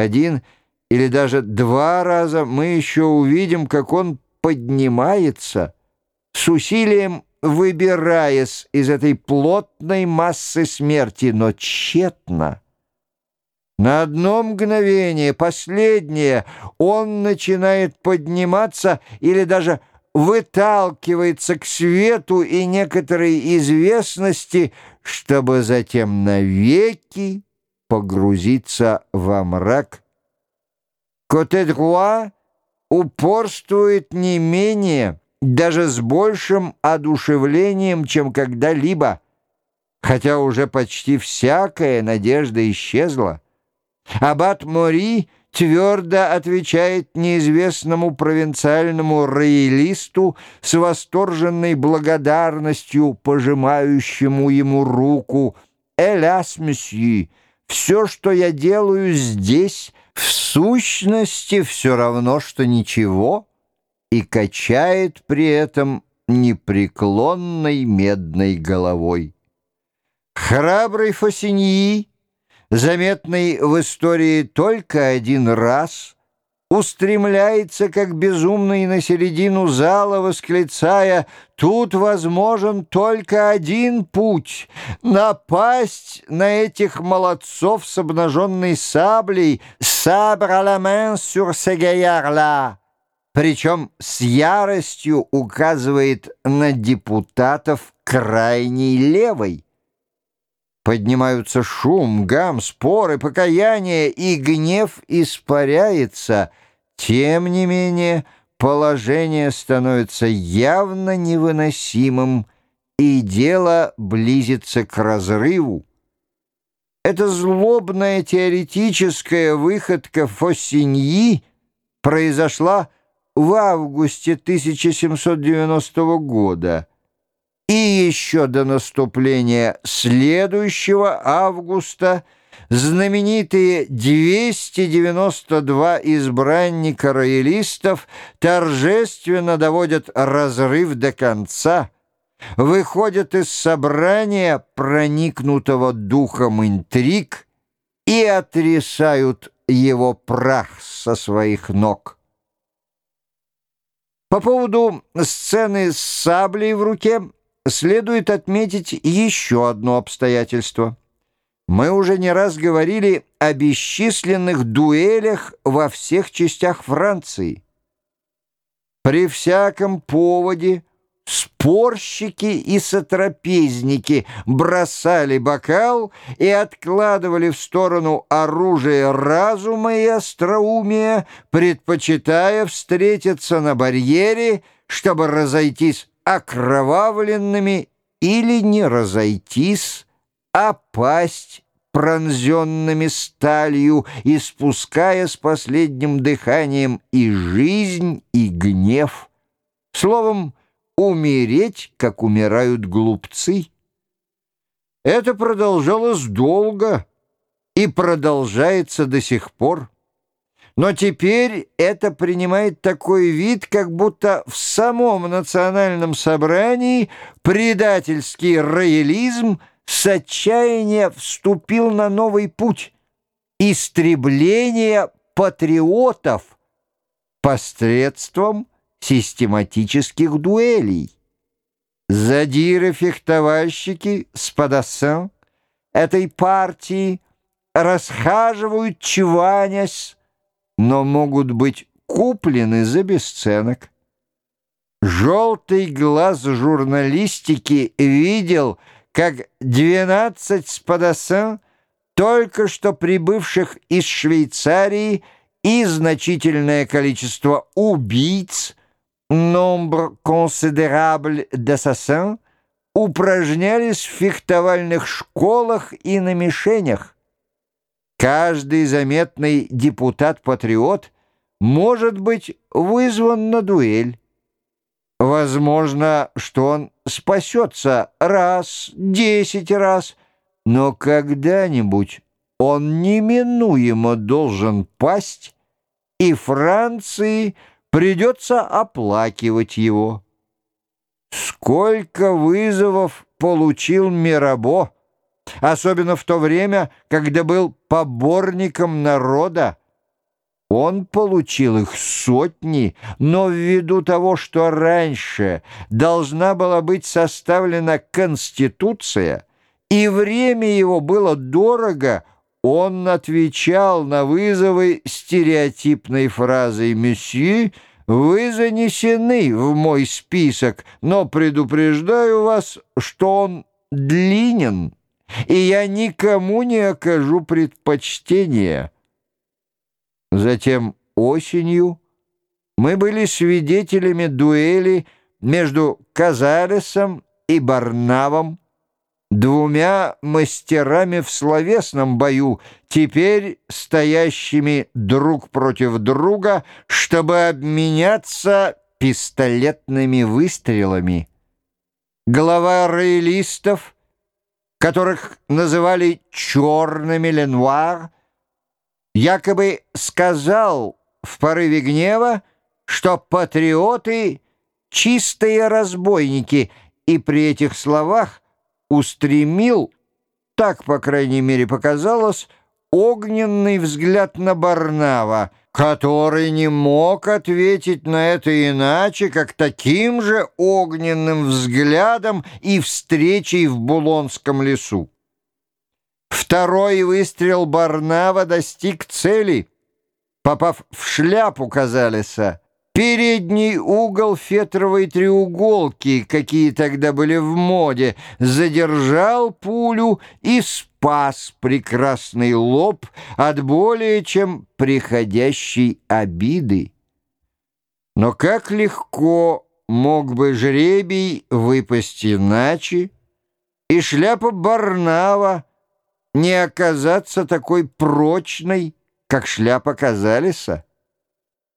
Один или даже два раза мы еще увидим, как он поднимается, с усилием выбираясь из этой плотной массы смерти, но тщетно. На одно мгновение, последнее, он начинает подниматься или даже выталкивается к свету и некоторой известности, чтобы затем навеки погрузиться во мрак. Котедруа упорствует не менее, даже с большим одушевлением, чем когда-либо, хотя уже почти всякая надежда исчезла. Аббат Мори твердо отвечает неизвестному провинциальному роялисту с восторженной благодарностью, пожимающему ему руку. «Эляс, месье, все, что я делаю здесь, в сущности все равно, что ничего» и качает при этом непреклонной медной головой. Храбрый Фасиньи, заметный в истории только один раз, устремляется как безумный на середину зала, восклицая «Тут возможен только один путь — напасть на этих молодцов с обнаженной саблей, «Сабр à la main sur ces gaillards-là» причем с яростью указывает на депутатов крайней левой. Поднимаются шум, гам, споры, покаяние, и гнев испаряется. Тем не менее, положение становится явно невыносимым, и дело близится к разрыву. Эта злобная теоретическая выходка Фоссиньи произошла в августе 1790 года и еще до наступления следующего августа знаменитые 292 избранника роялистов торжественно доводят разрыв до конца, выходят из собрания, проникнутого духом интриг, и отрисают его прах со своих ног. По поводу сцены с саблей в руке следует отметить еще одно обстоятельство. Мы уже не раз говорили о бесчисленных дуэлях во всех частях Франции. При всяком поводе Спорщики и сотрапезники бросали бокал и откладывали в сторону оружие разума и остроумия, предпочитая встретиться на барьере, чтобы разойтись окровавленными или не разойтись, а пасть пронзенными сталью, испуская с последним дыханием и жизнь, и гнев. Словом, умереть, как умирают глупцы. Это продолжалось долго и продолжается до сих пор. Но теперь это принимает такой вид, как будто в самом национальном собрании предательский роялизм с отчаяния вступил на новый путь истребления патриотов посредством систематических дуэлей. Задиры-фехтовальщики с подоссан этой партии расхаживают чванясь, но могут быть куплены за бесценок. Желтый глаз журналистики видел, как 12 спадосан, только что прибывших из Швейцарии, и значительное количество убийц Nombre considérable d'assassins упражнялись в фехтовальных школах и на мишенях. Каждый заметный депутат-патриот может быть вызван на дуэль. Возможно, что он спасется раз, десять раз, но когда-нибудь он неминуемо должен пасть, и Франции – придется оплакивать его. Сколько вызовов получил Мирабо, особенно в то время, когда был поборником народа, Он получил их сотни, но ввиду того, что раньше должна была быть составлена Конституция, и время его было дорого, он отвечал на вызовы стереотипной фразой «Месье», вы занесены в мой список, но предупреждаю вас, что он длинен, и я никому не окажу предпочтения». Затем осенью мы были свидетелями дуэли между Казалесом и Барнавом, двумя мастерами в словесном бою, теперь стоящими друг против друга, чтобы обменяться пистолетными выстрелами. Глава роялистов, которых называли «черными ленуар», якобы сказал в порыве гнева, что патриоты — чистые разбойники, и при этих словах устремил, так, по крайней мере, показалось, огненный взгляд на Барнава, который не мог ответить на это иначе, как таким же огненным взглядом и встречей в Булонском лесу. Второй выстрел Барнава достиг цели, попав в шляпу Казалеса. Передний угол фетровой треуголки, какие тогда были в моде, задержал пулю и спас прекрасный лоб от более чем приходящей обиды. Но как легко мог бы жребий выпасть иначе, и шляпа Барнава не оказаться такой прочной, как шляпа Казалиса.